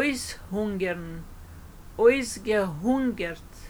aushungern, hungern. Gehungert.